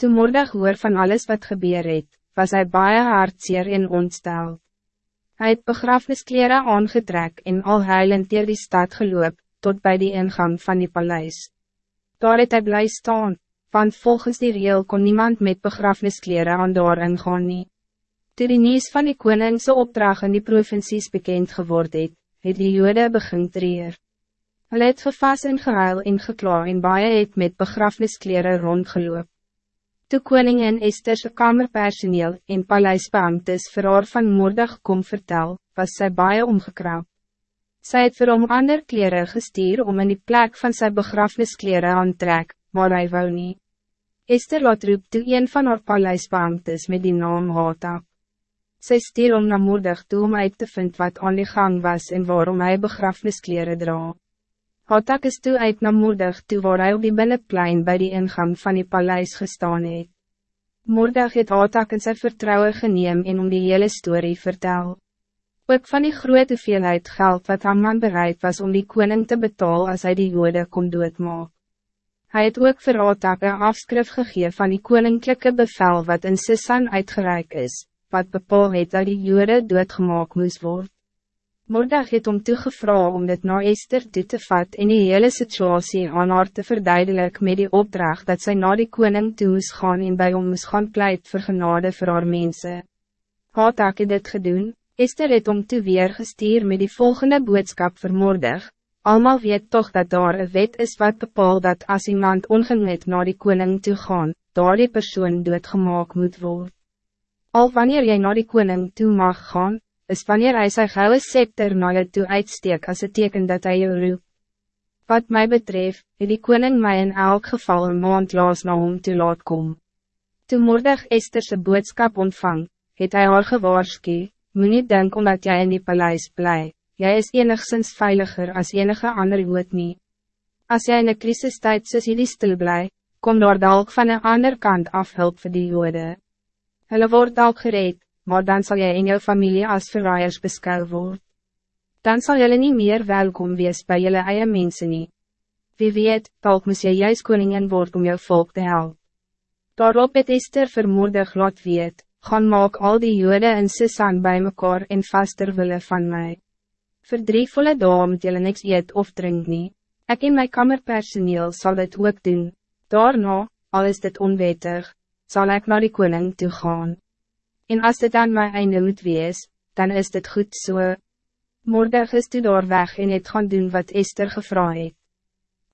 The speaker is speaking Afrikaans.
Toen Mordag hoor van alles wat gebeur het, was hij baie hartseer en ontstel. Hij het begrafniskleren aangetrek en al huilend dier die stad geloop, tot bij die ingang van die paleis. Daar het hy bly staan, want volgens die reel kon niemand met begrafniskleren aan daar ingaan nie. Toe die nieuws van die koningse opdracht in die provincies bekend geworden het, het die jode begin treer. Hulle het gevas en gehuil en gekla en baie het met begrafniskleren rondgeloop. Toe koningin Esther's kamerpersoneel en paleisbeamtes vir haar van moordig kom vertel, was sy baie omgekrap. Sy het vir hom ander kleren gestuur om in die plek van sy begrafniskleren aan trek, maar hy wou nie. Esther laat roep toe een van haar paleisbeamtes met die naam Hatak. Sy stuur om na moordig toe om uit te vind wat aan die gang was en waarom hij begrafniskleren dra. Hatak is toe uit na moordig toe waar hy op die binnenplein bij die ingang van die paleis gestaan het. Moordig het Hatak in sy vertrouwen geneem en om die hele story vertel. Ook van die grote hoeveelheid geld wat Haman bereid was om die koning te betalen als hij die jode kon doodmaak. Hij het ook vir Hatak een afskrif gegee van die koninklijke bevel wat in Sissan uitgereik is, wat bepaal het dat die jode doodgemaak moes word. Mordag het om toegevra om dit na Esther toe te vat en die hele situatie aan haar te verduidelik met die opdracht dat zij na die koning toe moes gaan en bij hom moes gaan pleit vir genade vir haar mense. Hatak het dit gedoen, Esther het om toe weer gestuur met die volgende boodskap vir Mordag, Almal weet toch dat daar een wet is wat bepaal dat als iemand ongemet naar die koning toe gaan, daar die persoon doodgemaak moet worden. Al wanneer jij naar die koning toe mag gaan, is wanneer hij zijn gouden scepter naar je toe uitsteek als het teken dat hij je roep. Wat mij betreft, het die koning mij in elk geval een maand laas na hom te laat kom. Toen moordig Estherse boodskap ontvang, het hij haar gewaarskie, moet niet denken omdat jij in die paleis blij, jij is enigszins veiliger als enige ander jood nie. Als jij in een crisistijd soos jullie stil blij, kom daar dalk van een ander kant af hulp vir die jode. Hulle word dalk gereed, maar dan zal jij in jouw familie als verraaiers beschouwd worden. Dan zal jullie niet meer welkom wees bij jullie eigen mensen niet. Wie weet, talk moest jy juist koningin word om jouw volk te helpen. Daarop het Esther vermoedig laat weet, gaan maak al die jode en Sisan bij mekaar en vaster willen van mij. Voor drie volle dagen moet jullie niks eet of drink nie. Ek en my kamerpersoneel zal dit ook doen. Daarna, al is dit onwettig, zal ik naar die koning toe gaan. En als dit aan mijn einde moet wees, dan is dit goed zo. So. Mordag is toe daar weg en het gaan doen wat Esther gevraagd het.